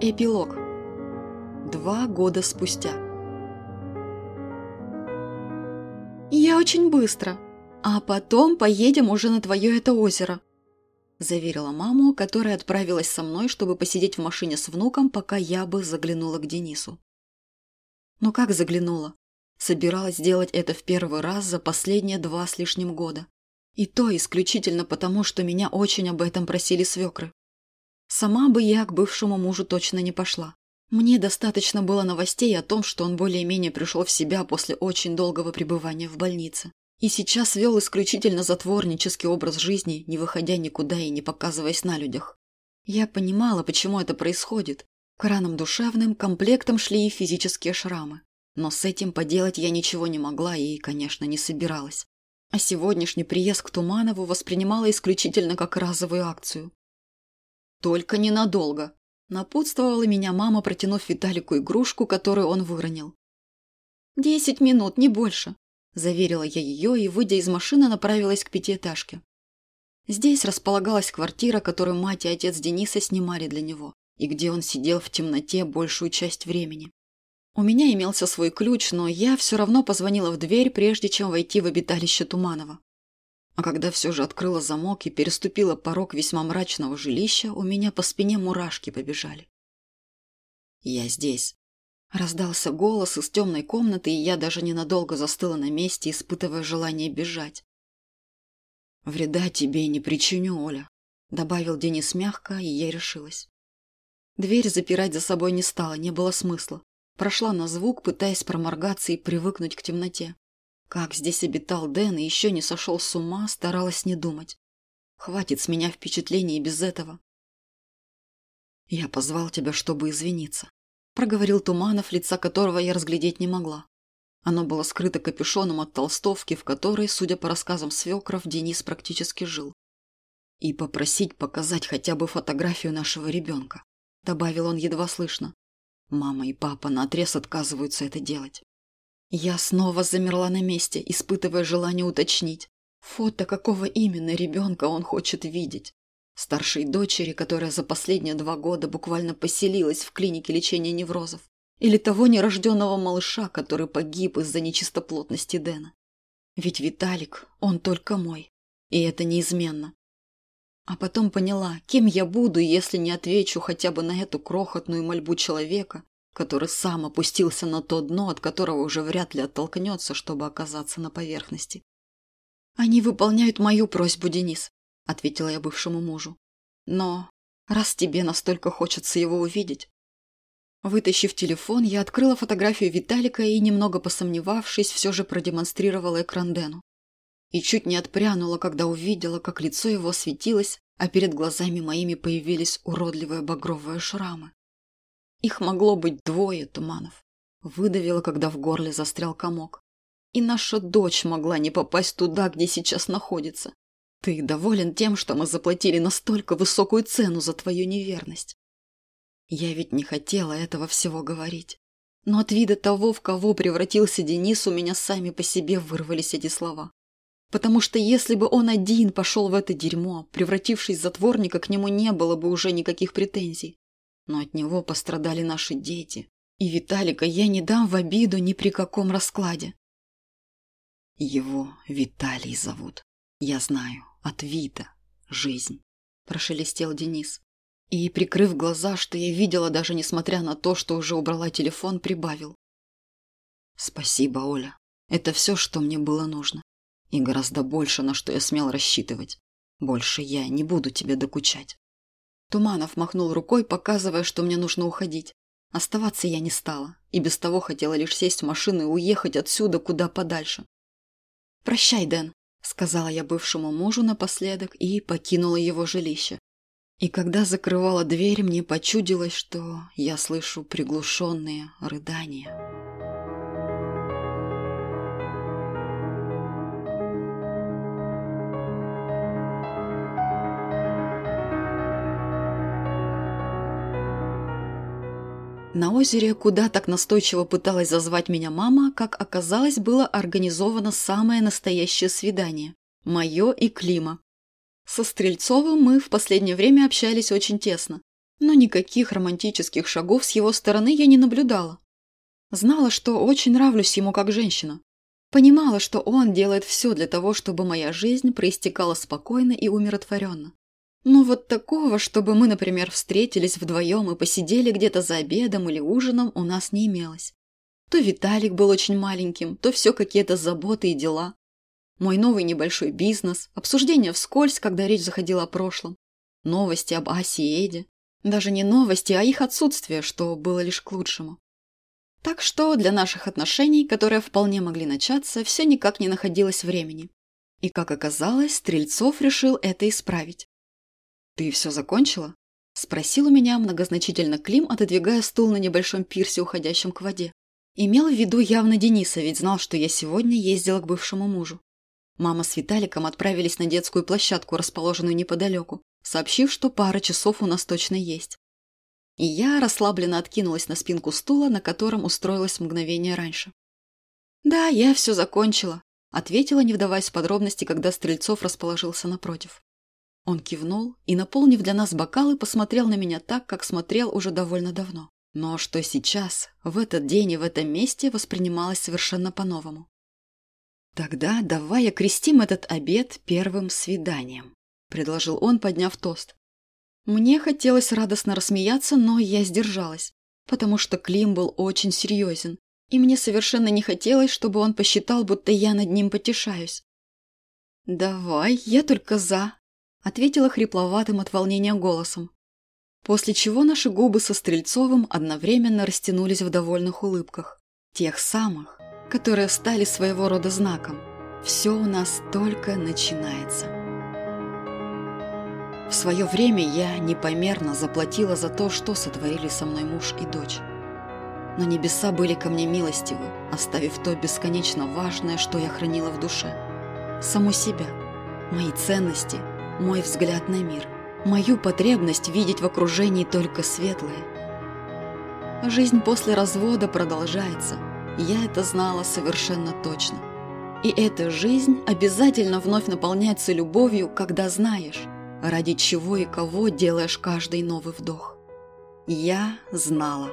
Эпилог. Два года спустя. «Я очень быстро, а потом поедем уже на твое это озеро», заверила маму, которая отправилась со мной, чтобы посидеть в машине с внуком, пока я бы заглянула к Денису. Ну как заглянула? Собиралась сделать это в первый раз за последние два с лишним года. И то исключительно потому, что меня очень об этом просили свекры. Сама бы я к бывшему мужу точно не пошла. Мне достаточно было новостей о том, что он более-менее пришел в себя после очень долгого пребывания в больнице. И сейчас вел исключительно затворнический образ жизни, не выходя никуда и не показываясь на людях. Я понимала, почему это происходит. К ранам душевным комплектом шли и физические шрамы. Но с этим поделать я ничего не могла и, конечно, не собиралась. А сегодняшний приезд к Туманову воспринимала исключительно как разовую акцию. «Только ненадолго», – напутствовала меня мама, протянув Виталику игрушку, которую он выронил. «Десять минут, не больше», – заверила я ее и, выйдя из машины, направилась к пятиэтажке. Здесь располагалась квартира, которую мать и отец Дениса снимали для него, и где он сидел в темноте большую часть времени. У меня имелся свой ключ, но я все равно позвонила в дверь, прежде чем войти в обиталище Туманова. А когда все же открыла замок и переступила порог весьма мрачного жилища, у меня по спине мурашки побежали. «Я здесь», – раздался голос из темной комнаты, и я даже ненадолго застыла на месте, испытывая желание бежать. «Вреда тебе не причиню, Оля», – добавил Денис мягко, и я решилась. Дверь запирать за собой не стала, не было смысла. Прошла на звук, пытаясь проморгаться и привыкнуть к темноте. Как здесь обитал Дэн и еще не сошел с ума, старалась не думать. Хватит с меня впечатлений без этого. «Я позвал тебя, чтобы извиниться», – проговорил Туманов, лица которого я разглядеть не могла. Оно было скрыто капюшоном от толстовки, в которой, судя по рассказам свекров, Денис практически жил. «И попросить показать хотя бы фотографию нашего ребенка», – добавил он едва слышно. «Мама и папа наотрез отказываются это делать». Я снова замерла на месте, испытывая желание уточнить. Фото какого именно ребенка он хочет видеть? Старшей дочери, которая за последние два года буквально поселилась в клинике лечения неврозов? Или того нерожденного малыша, который погиб из-за нечистоплотности Дэна? Ведь Виталик, он только мой. И это неизменно. А потом поняла, кем я буду, если не отвечу хотя бы на эту крохотную мольбу человека, который сам опустился на то дно, от которого уже вряд ли оттолкнется, чтобы оказаться на поверхности. «Они выполняют мою просьбу, Денис», — ответила я бывшему мужу. «Но раз тебе настолько хочется его увидеть...» Вытащив телефон, я открыла фотографию Виталика и, немного посомневавшись, все же продемонстрировала экран Дэну. И чуть не отпрянула, когда увидела, как лицо его светилось, а перед глазами моими появились уродливые багровые шрамы. Их могло быть двое туманов. Выдавила, когда в горле застрял комок. И наша дочь могла не попасть туда, где сейчас находится. Ты доволен тем, что мы заплатили настолько высокую цену за твою неверность? Я ведь не хотела этого всего говорить. Но от вида того, в кого превратился Денис, у меня сами по себе вырвались эти слова. Потому что если бы он один пошел в это дерьмо, превратившись в затворника, к нему не было бы уже никаких претензий но от него пострадали наши дети. И Виталика я не дам в обиду ни при каком раскладе. Его Виталий зовут. Я знаю, от Вита. Жизнь. Прошелестел Денис. И, прикрыв глаза, что я видела, даже несмотря на то, что уже убрала телефон, прибавил. Спасибо, Оля. Это все, что мне было нужно. И гораздо больше, на что я смел рассчитывать. Больше я не буду тебе докучать. Туманов махнул рукой, показывая, что мне нужно уходить. Оставаться я не стала, и без того хотела лишь сесть в машину и уехать отсюда куда подальше. «Прощай, Дэн», — сказала я бывшему мужу напоследок и покинула его жилище. И когда закрывала дверь, мне почудилось, что я слышу приглушенные рыдания. На озере, куда так настойчиво пыталась зазвать меня мама, как оказалось, было организовано самое настоящее свидание. Мое и Клима. Со Стрельцовым мы в последнее время общались очень тесно. Но никаких романтических шагов с его стороны я не наблюдала. Знала, что очень нравлюсь ему как женщина. Понимала, что он делает все для того, чтобы моя жизнь проистекала спокойно и умиротворенно. Но вот такого, чтобы мы, например, встретились вдвоем и посидели где-то за обедом или ужином, у нас не имелось. То Виталик был очень маленьким, то все какие-то заботы и дела. Мой новый небольшой бизнес, обсуждение вскользь, когда речь заходила о прошлом. Новости об Асе и Эде. Даже не новости, а их отсутствие, что было лишь к лучшему. Так что для наших отношений, которые вполне могли начаться, все никак не находилось времени. И, как оказалось, Стрельцов решил это исправить. «Ты все закончила?» – спросил у меня многозначительно Клим, отодвигая стул на небольшом пирсе, уходящем к воде. Имел в виду явно Дениса, ведь знал, что я сегодня ездила к бывшему мужу. Мама с Виталиком отправились на детскую площадку, расположенную неподалеку, сообщив, что пара часов у нас точно есть. И я расслабленно откинулась на спинку стула, на котором устроилась мгновение раньше. «Да, я все закончила», – ответила, не вдаваясь в подробности, когда Стрельцов расположился напротив. Он кивнул и, наполнив для нас бокалы, посмотрел на меня так, как смотрел уже довольно давно. Но что сейчас, в этот день и в этом месте, воспринималось совершенно по-новому. «Тогда давай окрестим этот обед первым свиданием», – предложил он, подняв тост. Мне хотелось радостно рассмеяться, но я сдержалась, потому что Клим был очень серьезен, и мне совершенно не хотелось, чтобы он посчитал, будто я над ним потешаюсь. «Давай, я только за», – ответила хрипловатым от волнения голосом. После чего наши губы со Стрельцовым одновременно растянулись в довольных улыбках. Тех самых, которые стали своего рода знаком. Все у нас только начинается. В свое время я непомерно заплатила за то, что сотворили со мной муж и дочь. Но небеса были ко мне милостивы, оставив то бесконечно важное, что я хранила в душе. Саму себя, мои ценности, мой взгляд на мир, мою потребность видеть в окружении только светлое. Жизнь после развода продолжается – я это знала совершенно точно. И эта жизнь обязательно вновь наполняется любовью, когда знаешь, ради чего и кого делаешь каждый новый вдох. Я знала.